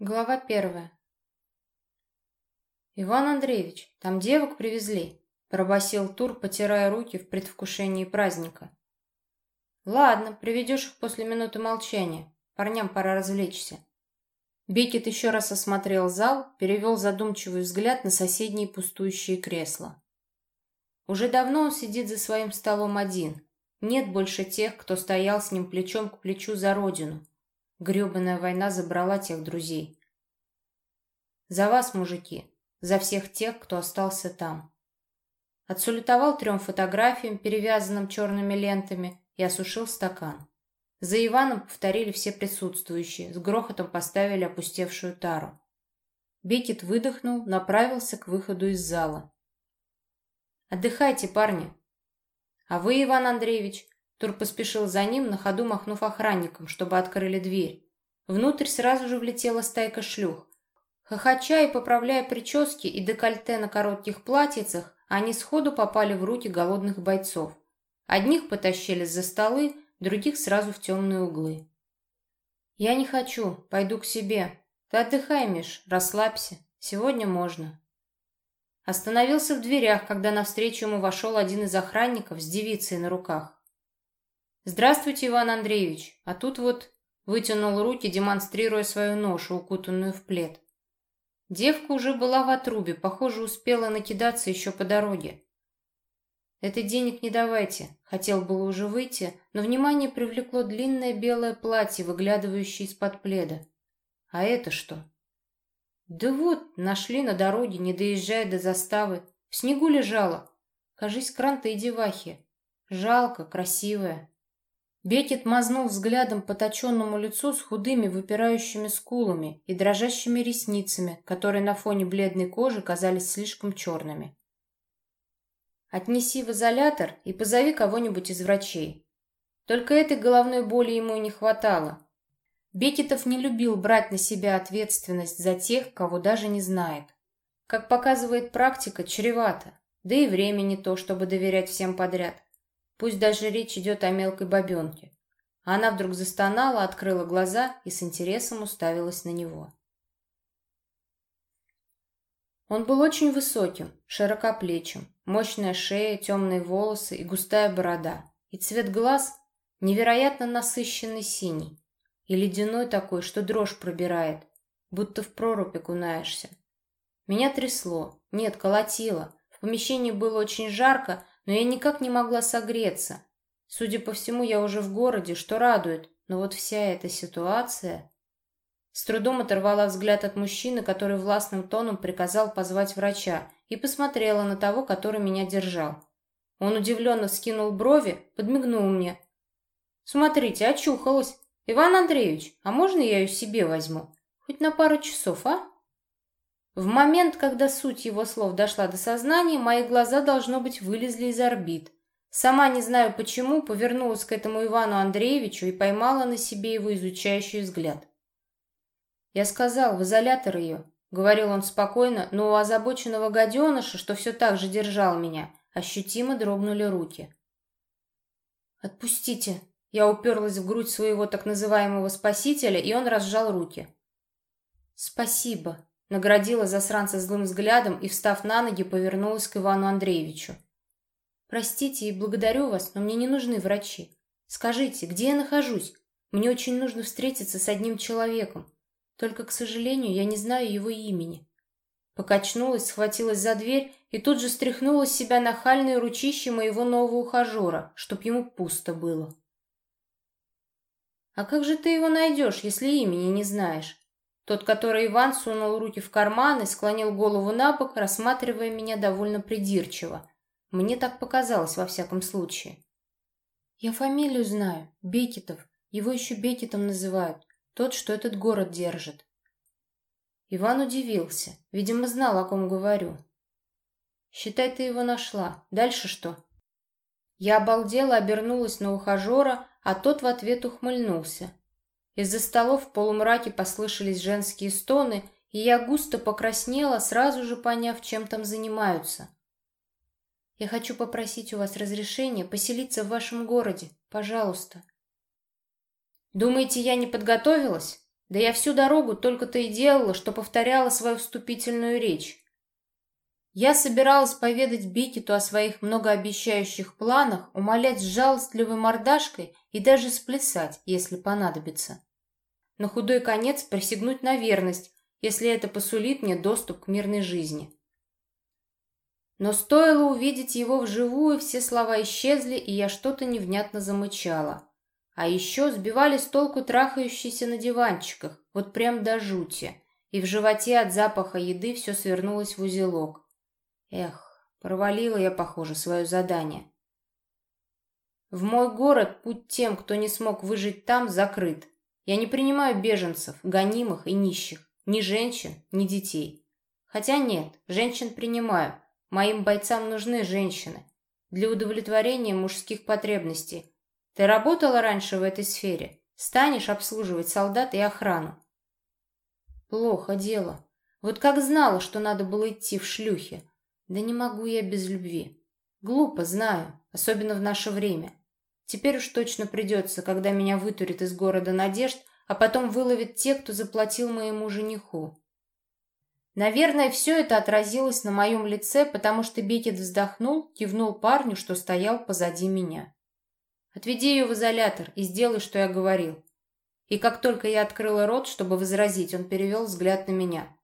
Глава первая. «Иван Андреевич, там девок привезли», — пробасил Тур, потирая руки в предвкушении праздника. «Ладно, приведешь их после минуты молчания. Парням пора развлечься». Бекет еще раз осмотрел зал, перевел задумчивый взгляд на соседние пустующие кресла. Уже давно он сидит за своим столом один. Нет больше тех, кто стоял с ним плечом к плечу за родину, Гребаная война забрала тех друзей. За вас, мужики, за всех тех, кто остался там. Отсулетовал трем фотографиям, перевязанным черными лентами, и осушил стакан. За Иваном повторили все присутствующие, с грохотом поставили опустевшую тару. Бекет выдохнул, направился к выходу из зала. «Отдыхайте, парни!» «А вы, Иван Андреевич, Тур поспешил за ним, на ходу махнув охранникам, чтобы открыли дверь. Внутрь сразу же влетела стайка шлюх. Хохоча и поправляя прически и декольте на коротких платьицах, они сходу попали в руки голодных бойцов. Одних потащили за столы, других сразу в темные углы. «Я не хочу, пойду к себе. Ты отдыхай, Миш, расслабься. Сегодня можно». Остановился в дверях, когда навстречу ему вошел один из охранников с девицей на руках. «Здравствуйте, Иван Андреевич!» А тут вот вытянул руки, демонстрируя свою ношу, укутанную в плед. Девка уже была в отрубе, похоже, успела накидаться еще по дороге. «Это денег не давайте», — хотел было уже выйти, но внимание привлекло длинное белое платье, выглядывающее из-под пледа. «А это что?» «Да вот, нашли на дороге, не доезжая до заставы. В снегу лежала. Кажись, кранта и девахи. Жалко, красивая». Бекет мазнул взглядом по точенному лицу с худыми выпирающими скулами и дрожащими ресницами, которые на фоне бледной кожи казались слишком черными. «Отнеси в изолятор и позови кого-нибудь из врачей». Только этой головной боли ему и не хватало. Бекетов не любил брать на себя ответственность за тех, кого даже не знает. Как показывает практика, чревато, да и время не то, чтобы доверять всем подряд. Пусть даже речь идет о мелкой бабенке. Она вдруг застонала, открыла глаза и с интересом уставилась на него. Он был очень высоким, широкоплечим, мощная шея, темные волосы и густая борода. И цвет глаз невероятно насыщенный синий. И ледяной такой, что дрожь пробирает, будто в прорубь окунаешься. Меня трясло, нет, колотило. В помещении было очень жарко, но я никак не могла согреться. Судя по всему, я уже в городе, что радует, но вот вся эта ситуация... С трудом оторвала взгляд от мужчины, который властным тоном приказал позвать врача, и посмотрела на того, который меня держал. Он удивленно скинул брови, подмигнул мне. «Смотрите, очухалась. Иван Андреевич, а можно я ее себе возьму? Хоть на пару часов, а?» В момент, когда суть его слов дошла до сознания, мои глаза, должно быть, вылезли из орбит. Сама не знаю почему, повернулась к этому Ивану Андреевичу и поймала на себе его изучающий взгляд. «Я сказал, в изолятор ее», — говорил он спокойно, но у озабоченного гаденыша, что все так же держал меня, ощутимо дрогнули руки. «Отпустите!» Я уперлась в грудь своего так называемого спасителя, и он разжал руки. «Спасибо», Наградила засранца злым взглядом и, встав на ноги, повернулась к Ивану Андреевичу. «Простите и благодарю вас, но мне не нужны врачи. Скажите, где я нахожусь? Мне очень нужно встретиться с одним человеком. Только, к сожалению, я не знаю его имени». Покачнулась, схватилась за дверь и тут же стряхнула с себя нахальные ручища моего нового ухажера, чтоб ему пусто было. «А как же ты его найдешь, если имени не знаешь?» Тот, который Иван сунул руки в карман и склонил голову на бок, рассматривая меня довольно придирчиво. Мне так показалось, во всяком случае. Я фамилию знаю. Бекетов. Его еще Бекетом называют. Тот, что этот город держит. Иван удивился. Видимо, знал, о ком говорю. Считай, ты его нашла. Дальше что? Я обалдела, обернулась на ухажера, а тот в ответ ухмыльнулся. Из-за столов в полумраке послышались женские стоны, и я густо покраснела, сразу же поняв, чем там занимаются. «Я хочу попросить у вас разрешения поселиться в вашем городе. Пожалуйста». «Думаете, я не подготовилась?» Да я всю дорогу только-то и делала, что повторяла свою вступительную речь. Я собиралась поведать Бекету о своих многообещающих планах, умолять с жалостливой мордашкой и даже сплясать, если понадобится. На худой конец присягнуть на верность, если это посулит мне доступ к мирной жизни. Но стоило увидеть его вживую, все слова исчезли, и я что-то невнятно замычала. А еще сбивали с толку трахающиеся на диванчиках, вот прям до жути, и в животе от запаха еды все свернулось в узелок. Эх, провалила я, похоже, свое задание. В мой город путь тем, кто не смог выжить там, закрыт. Я не принимаю беженцев, гонимых и нищих, ни женщин, ни детей. Хотя нет, женщин принимаю. Моим бойцам нужны женщины. Для удовлетворения мужских потребностей. Ты работала раньше в этой сфере? Станешь обслуживать солдат и охрану? Плохо дело. Вот как знала, что надо было идти в шлюхи. Да не могу я без любви. Глупо, знаю, особенно в наше время. Теперь уж точно придется, когда меня вытурят из города надежд, а потом выловят те, кто заплатил моему жениху. Наверное, все это отразилось на моем лице, потому что Бекет вздохнул, кивнул парню, что стоял позади меня. «Отведи ее в изолятор и сделай, что я говорил». И как только я открыла рот, чтобы возразить, он перевел взгляд на меня.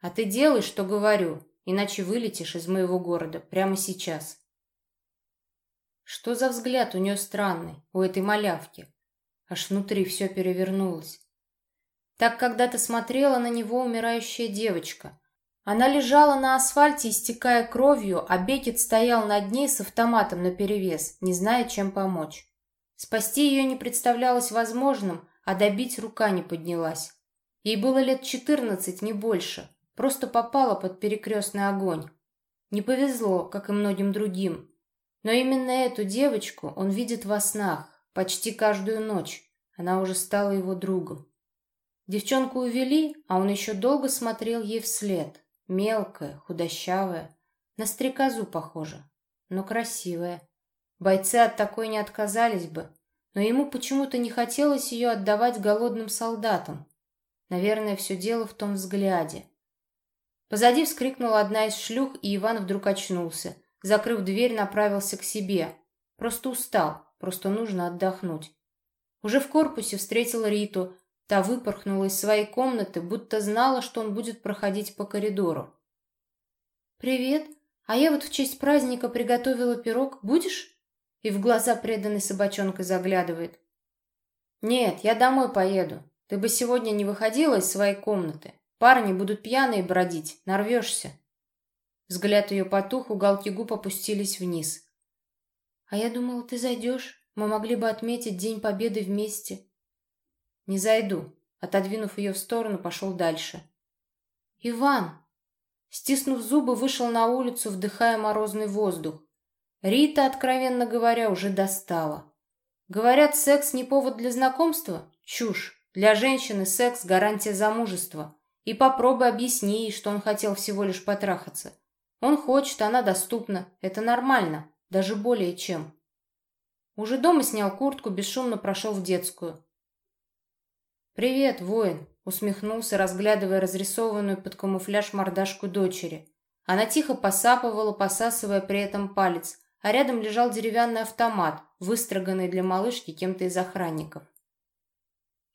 «А ты делай, что говорю, иначе вылетишь из моего города прямо сейчас. Что за взгляд у нее странный, у этой малявки? Аж внутри все перевернулось. Так когда-то смотрела на него умирающая девочка. Она лежала на асфальте, истекая кровью, а Бекет стоял над ней с автоматом наперевес, не зная, чем помочь. Спасти ее не представлялось возможным, а добить рука не поднялась. Ей было лет четырнадцать, не больше. Просто попала под перекрестный огонь. Не повезло, как и многим другим. Но именно эту девочку он видит во снах, почти каждую ночь. Она уже стала его другом. Девчонку увели, а он еще долго смотрел ей вслед. Мелкая, худощавая, на стрекозу похожа, но красивая. Бойцы от такой не отказались бы, но ему почему-то не хотелось ее отдавать голодным солдатам. Наверное, все дело в том взгляде. Позади вскрикнула одна из шлюх, и Иван вдруг очнулся. Закрыв дверь, направился к себе. Просто устал, просто нужно отдохнуть. Уже в корпусе встретил Риту. Та выпорхнула из своей комнаты, будто знала, что он будет проходить по коридору. «Привет. А я вот в честь праздника приготовила пирог. Будешь?» И в глаза преданной собачонкой заглядывает. «Нет, я домой поеду. Ты бы сегодня не выходила из своей комнаты. Парни будут пьяные бродить, нарвешься. Взгляд ее потух, уголки губ опустились вниз. А я думала, ты зайдешь. Мы могли бы отметить День Победы вместе. Не зайду. Отодвинув ее в сторону, пошел дальше. Иван! Стиснув зубы, вышел на улицу, вдыхая морозный воздух. Рита, откровенно говоря, уже достала. Говорят, секс не повод для знакомства? Чушь. Для женщины секс – гарантия замужества. И попробуй объясни ей, что он хотел всего лишь потрахаться. Он хочет, она доступна. Это нормально. Даже более чем. Уже дома снял куртку, бесшумно прошел в детскую. «Привет, воин!» — усмехнулся, разглядывая разрисованную под камуфляж мордашку дочери. Она тихо посапывала, посасывая при этом палец, а рядом лежал деревянный автомат, выстроганный для малышки кем-то из охранников.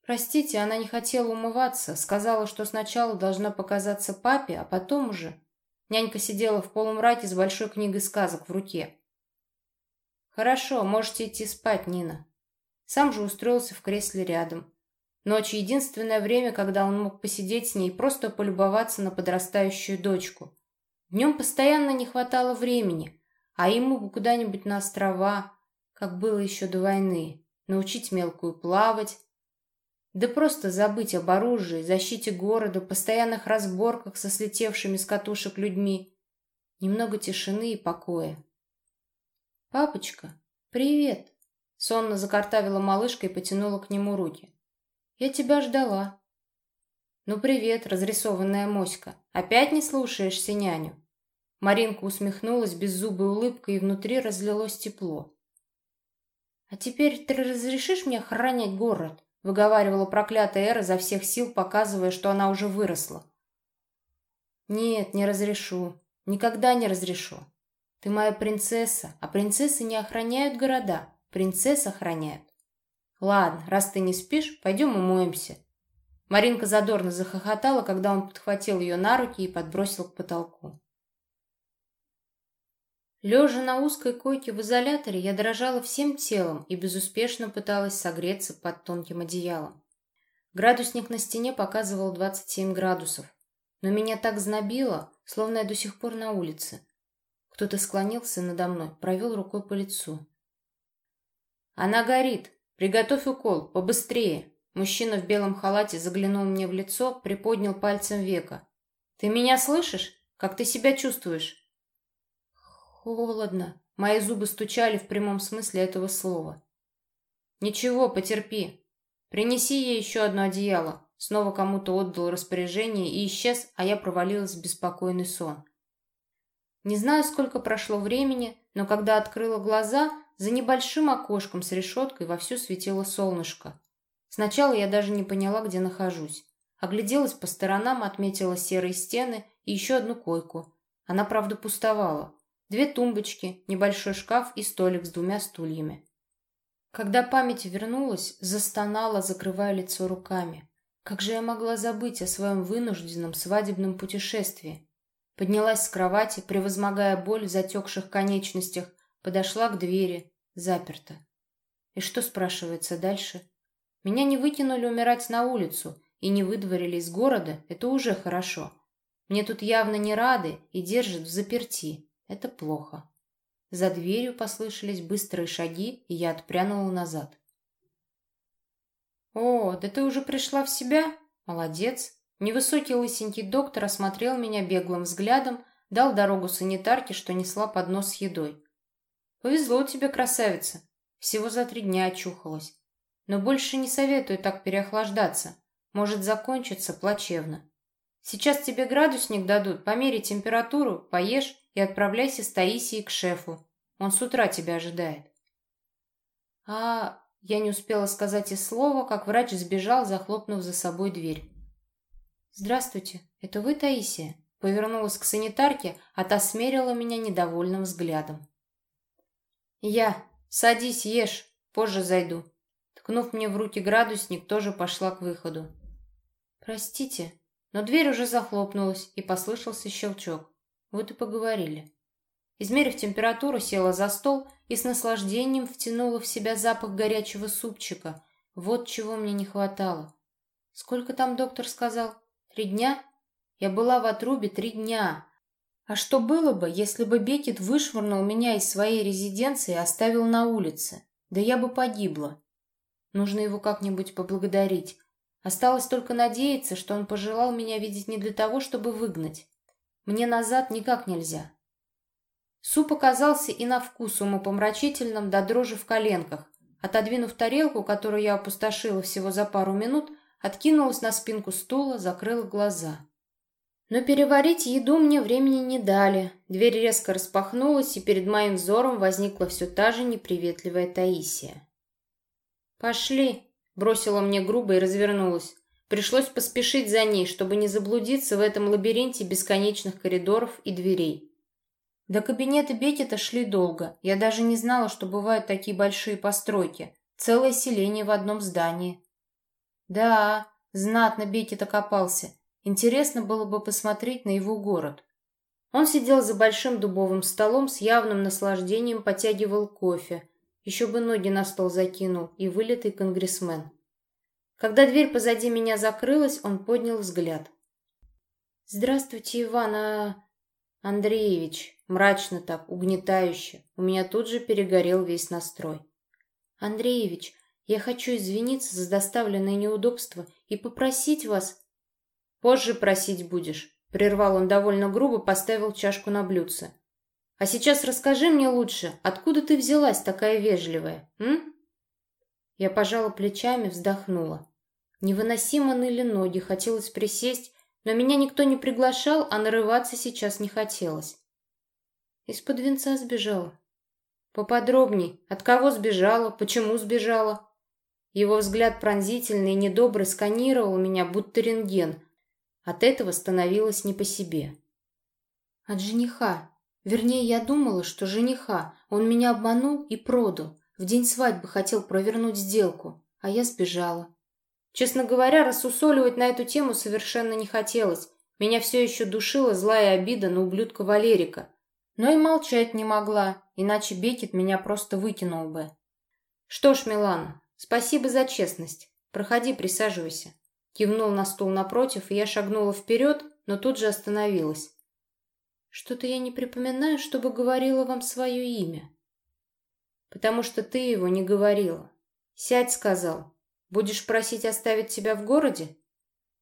Простите, она не хотела умываться, сказала, что сначала должна показаться папе, а потом уже. Нянька сидела в полумраке с большой книгой сказок в руке. Хорошо, можете идти спать, Нина. Сам же устроился в кресле рядом. Ночь — единственное время, когда он мог посидеть с ней и просто полюбоваться на подрастающую дочку. Днем постоянно не хватало времени, а ему бы куда-нибудь на острова, как было еще до войны, научить мелкую плавать, да просто забыть об оружии, защите города, постоянных разборках со слетевшими с катушек людьми. Немного тишины и покоя. «Папочка, привет!» Сонно закартавила малышка и потянула к нему руки. «Я тебя ждала». «Ну, привет, разрисованная моська. Опять не слушаешься няню?» Маринка усмехнулась беззубой улыбкой, и внутри разлилось тепло. «А теперь ты разрешишь мне охранять город?» — выговаривала проклятая Эра за всех сил, показывая, что она уже выросла. «Нет, не разрешу. Никогда не разрешу. Ты моя принцесса, а принцессы не охраняют города. Принцесс охраняют. Ладно, раз ты не спишь, пойдем умоемся». Маринка задорно захохотала, когда он подхватил ее на руки и подбросил к потолку. Лежа на узкой койке в изоляторе, я дрожала всем телом и безуспешно пыталась согреться под тонким одеялом. Градусник на стене показывал 27 градусов, но меня так знобило, словно я до сих пор на улице. Кто-то склонился надо мной, провел рукой по лицу. «Она горит! Приготовь укол, побыстрее!» Мужчина в белом халате заглянул мне в лицо, приподнял пальцем века. «Ты меня слышишь? Как ты себя чувствуешь?» Холодно. Мои зубы стучали в прямом смысле этого слова. Ничего, потерпи. Принеси ей еще одно одеяло. Снова кому-то отдал распоряжение и исчез, а я провалилась в беспокойный сон. Не знаю, сколько прошло времени, но когда открыла глаза, за небольшим окошком с решеткой вовсю светило солнышко. Сначала я даже не поняла, где нахожусь. Огляделась по сторонам, отметила серые стены и еще одну койку. Она, правда, пустовала. Две тумбочки, небольшой шкаф и столик с двумя стульями. Когда память вернулась, застонала, закрывая лицо руками. Как же я могла забыть о своем вынужденном свадебном путешествии? Поднялась с кровати, превозмогая боль в затекших конечностях, подошла к двери, заперта. И что, спрашивается, дальше? Меня не выкинули умирать на улицу и не выдворили из города, это уже хорошо. Мне тут явно не рады и держат в заперти. Это плохо. За дверью послышались быстрые шаги, и я отпрянула назад. «О, да ты уже пришла в себя? Молодец!» Невысокий лысенький доктор осмотрел меня беглым взглядом, дал дорогу санитарке, что несла поднос с едой. «Повезло тебе, красавица! Всего за три дня очухалась. Но больше не советую так переохлаждаться. Может закончиться плачевно. Сейчас тебе градусник дадут, помери температуру, поешь и отправляйся с Таисией к шефу. Он с утра тебя ожидает. А я не успела сказать и слова, как врач сбежал, захлопнув за собой дверь. «Здравствуйте, это вы, Таисия?» Повернулась к санитарке, а та смерила меня недовольным взглядом. «Я. Садись, ешь. Позже зайду». Ткнув мне в руки градусник, тоже пошла к выходу. «Простите», но дверь уже захлопнулась, и послышался щелчок. Вот и поговорили. Измерив температуру, села за стол и с наслаждением втянула в себя запах горячего супчика. Вот чего мне не хватало. Сколько там доктор сказал? Три дня? Я была в отрубе три дня. А что было бы, если бы Бекет вышвырнул меня из своей резиденции и оставил на улице? Да я бы погибла. Нужно его как-нибудь поблагодарить. Осталось только надеяться, что он пожелал меня видеть не для того, чтобы выгнать. Мне назад никак нельзя. Суп оказался и на вкус умопомрачительным до дрожи в коленках. Отодвинув тарелку, которую я опустошила всего за пару минут, откинулась на спинку стула, закрыла глаза. Но переварить еду мне времени не дали. Дверь резко распахнулась, и перед моим взором возникла все та же неприветливая Таисия. «Пошли!» Бросила мне грубо и развернулась. Пришлось поспешить за ней, чтобы не заблудиться в этом лабиринте бесконечных коридоров и дверей. До кабинета Бекета шли долго. Я даже не знала, что бывают такие большие постройки. Целое селение в одном здании. Да, знатно Бекет окопался. Интересно было бы посмотреть на его город. Он сидел за большим дубовым столом с явным наслаждением, потягивал кофе, еще бы ноги на стол закинул и вылитый конгрессмен. Когда дверь позади меня закрылась, он поднял взгляд. «Здравствуйте, Иван а... Андреевич!» Мрачно так, угнетающе. У меня тут же перегорел весь настрой. «Андреевич, я хочу извиниться за доставленное неудобство и попросить вас...» «Позже просить будешь», — прервал он довольно грубо, поставил чашку на блюдце. А сейчас расскажи мне лучше, откуда ты взялась такая вежливая, м? Я пожала плечами, вздохнула. Невыносимо ныли ноги, хотелось присесть, но меня никто не приглашал, а нарываться сейчас не хотелось. Из-под венца сбежала. Поподробней, от кого сбежала, почему сбежала? Его взгляд пронзительный и недобрый сканировал меня, будто рентген. От этого становилось не по себе. От жениха. Вернее, я думала, что жениха. Он меня обманул и продал. В день свадьбы хотел провернуть сделку, а я сбежала. Честно говоря, рассусоливать на эту тему совершенно не хотелось. Меня все еще душила злая обида на ублюдка Валерика. Но и молчать не могла, иначе Бекет меня просто выкинул бы. Что ж, Милана, спасибо за честность. Проходи, присаживайся. Кивнул на стул напротив, и я шагнула вперед, но тут же остановилась. Что-то я не припоминаю, чтобы говорила вам свое имя. Потому что ты его не говорила. Сядь, сказал. Будешь просить оставить тебя в городе?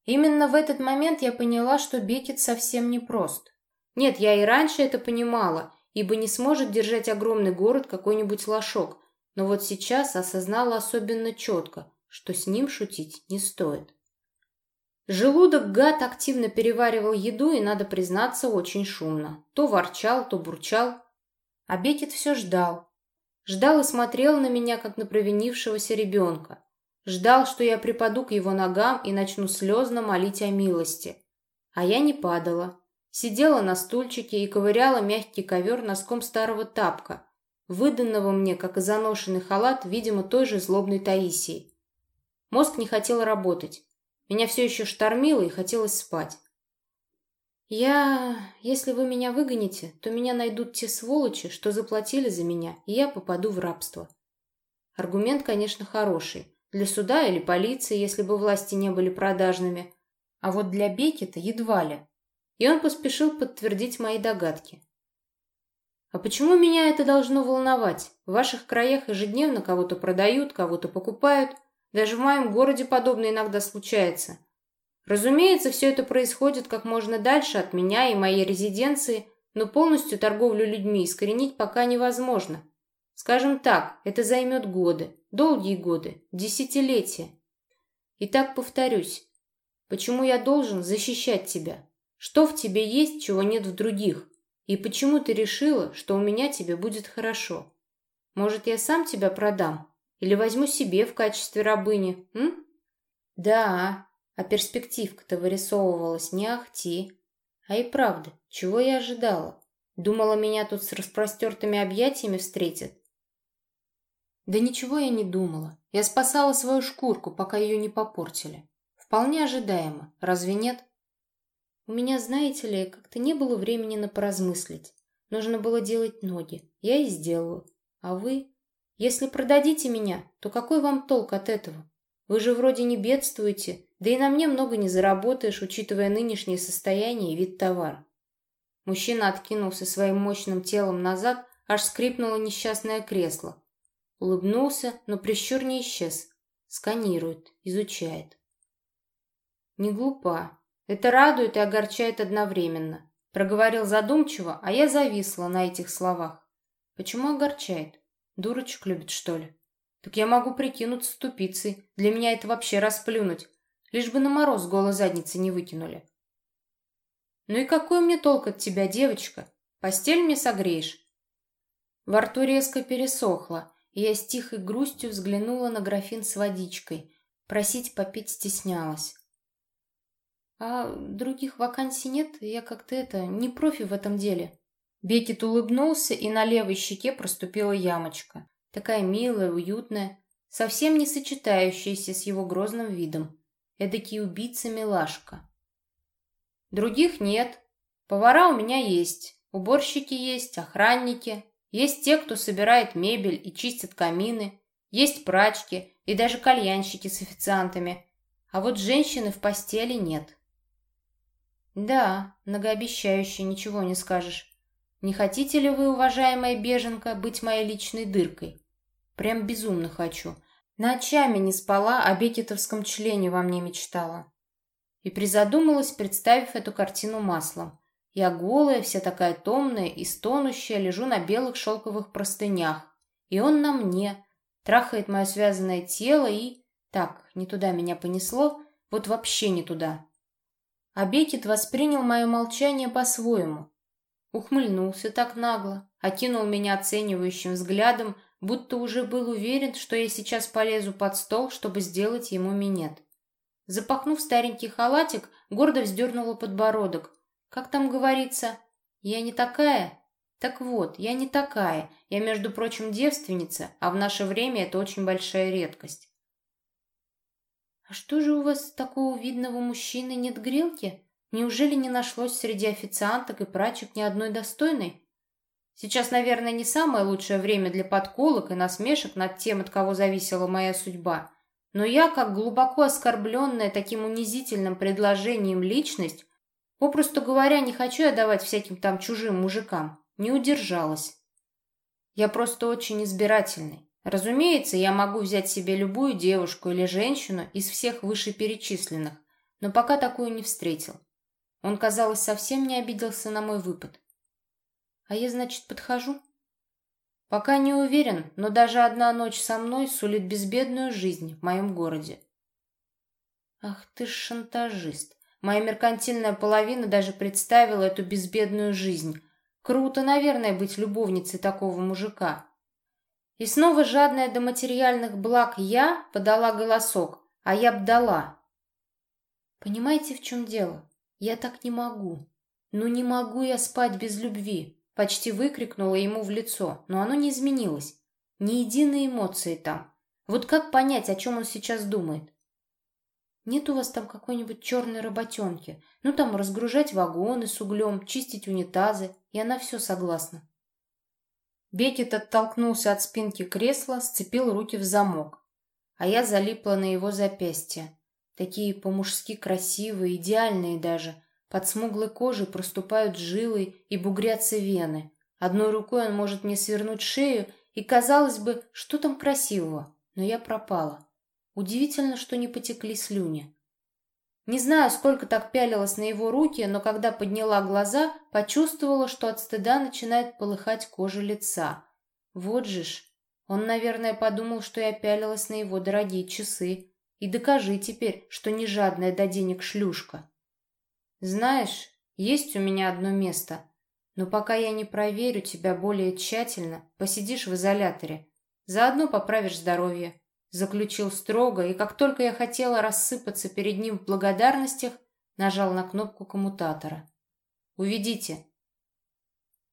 Именно в этот момент я поняла, что Бекет совсем не прост. Нет, я и раньше это понимала, ибо не сможет держать огромный город какой-нибудь лошок, но вот сейчас осознала особенно четко, что с ним шутить не стоит. Желудок гад активно переваривал еду и, надо признаться, очень шумно. То ворчал, то бурчал. А Бекет все ждал. Ждал и смотрел на меня, как на провинившегося ребенка. Ждал, что я припаду к его ногам и начну слезно молить о милости. А я не падала. Сидела на стульчике и ковыряла мягкий ковер носком старого тапка, выданного мне, как и заношенный халат, видимо, той же злобной Таисией. Мозг не хотел работать. Меня все еще штормило и хотелось спать. «Я... Если вы меня выгоните, то меня найдут те сволочи, что заплатили за меня, и я попаду в рабство». Аргумент, конечно, хороший. Для суда или полиции, если бы власти не были продажными. А вот для Бекета едва ли. И он поспешил подтвердить мои догадки. А почему меня это должно волновать? В ваших краях ежедневно кого-то продают, кого-то покупают. Даже в моем городе подобное иногда случается. Разумеется, все это происходит как можно дальше от меня и моей резиденции, но полностью торговлю людьми искоренить пока невозможно. Скажем так, это займет годы, долгие годы, десятилетия. Итак, повторюсь, почему я должен защищать тебя? Что в тебе есть, чего нет в других? И почему ты решила, что у меня тебе будет хорошо? Может, я сам тебя продам? Или возьму себе в качестве рабыни, м? Да, а перспективка-то вырисовывалась не ахти. А и правда, чего я ожидала? Думала, меня тут с распростертыми объятиями встретят? Да ничего я не думала. Я спасала свою шкурку, пока ее не попортили. Вполне ожидаемо, разве нет? У меня, знаете ли, как-то не было времени на поразмыслить. Нужно было делать ноги. Я и сделала. А вы? Если продадите меня, то какой вам толк от этого? Вы же вроде не бедствуете, да и на мне много не заработаешь, учитывая нынешнее состояние и вид товара. Мужчина откинулся своим мощным телом назад, аж скрипнуло несчастное кресло, Улыбнулся, но прищур не исчез. Сканирует, изучает. Не глупа. Это радует и огорчает одновременно. Проговорил задумчиво, а я зависла на этих словах. Почему огорчает? Дурочек любит, что ли? Так я могу прикинуться тупицей. Для меня это вообще расплюнуть. Лишь бы на мороз голой задницы не выкинули. Ну и какой мне толк от тебя, девочка? Постель мне согреешь. Во рту резко пересохло, и я с тихой грустью взглянула на графин с водичкой. Просить попить стеснялась. «А других вакансий нет? Я как-то это, не профи в этом деле». Бекет улыбнулся, и на левой щеке проступила ямочка. Такая милая, уютная, совсем не сочетающаяся с его грозным видом. Эдакий убийца-милашка. «Других нет. Повара у меня есть, уборщики есть, охранники, есть те, кто собирает мебель и чистит камины, есть прачки и даже кальянщики с официантами, а вот женщины в постели нет. Да, многообещающе, ничего не скажешь. Не хотите ли вы, уважаемая беженка, быть моей личной дыркой? Прям безумно хочу. Ночами не спала, о бекетовском члене во мне мечтала. И призадумалась, представив эту картину маслом. Я голая, вся такая томная и стонущая, лежу на белых шелковых простынях. И он на мне, трахает мое связанное тело и... Так, не туда меня понесло, вот вообще не туда. А воспринял мое молчание по-своему. Ухмыльнулся так нагло, окинул меня оценивающим взглядом, будто уже был уверен, что я сейчас полезу под стол, чтобы сделать ему минет. Запахнув старенький халатик, гордо вздернула подбородок. Как там говорится, я не такая? Так вот, я не такая. Я, между прочим, девственница, а в наше время это очень большая редкость. «А что же у вас такого видного мужчины нет грелки? Неужели не нашлось среди официанток и прачек ни одной достойной?» Сейчас, наверное, не самое лучшее время для подколок и насмешек над тем, от кого зависела моя судьба. Но я, как глубоко оскорбленная таким унизительным предложением личность, попросту говоря, не хочу я давать всяким там чужим мужикам, не удержалась. Я просто очень избирательный. Разумеется, я могу взять себе любую девушку или женщину из всех вышеперечисленных, но пока такую не встретил. Он, казалось, совсем не обиделся на мой выпад. А я, значит, подхожу? Пока не уверен, но даже одна ночь со мной сулит безбедную жизнь в моем городе. Ах ты ж шантажист. Моя меркантильная половина даже представила эту безбедную жизнь. Круто, наверное, быть любовницей такого мужика. И снова жадная до материальных благ я подала голосок, а я б дала. Понимаете, в чем дело? Я так не могу. Ну не могу я спать без любви. Почти выкрикнула ему в лицо, но оно не изменилось. Ни единой эмоции там. Вот как понять, о чем он сейчас думает? Нет у вас там какой-нибудь черной работенки? Ну там разгружать вагоны с углем, чистить унитазы. Я на все согласна. Бекет оттолкнулся от спинки кресла, сцепил руки в замок. А я залипла на его запястья. Такие по-мужски красивые, идеальные даже. Под смуглой кожей проступают жилы и бугрятся вены. Одной рукой он может мне свернуть шею, и казалось бы, что там красивого, но я пропала. Удивительно, что не потекли слюни. Не знаю, сколько так пялилась на его руки, но когда подняла глаза, почувствовала, что от стыда начинает полыхать кожа лица. Вот же ж. Он, наверное, подумал, что я пялилась на его дорогие часы. И докажи теперь, что не жадная до денег шлюшка. Знаешь, есть у меня одно место. Но пока я не проверю тебя более тщательно, посидишь в изоляторе. Заодно поправишь здоровье. Заключил строго, и как только я хотела рассыпаться перед ним в благодарностях, нажал на кнопку коммутатора. «Уведите,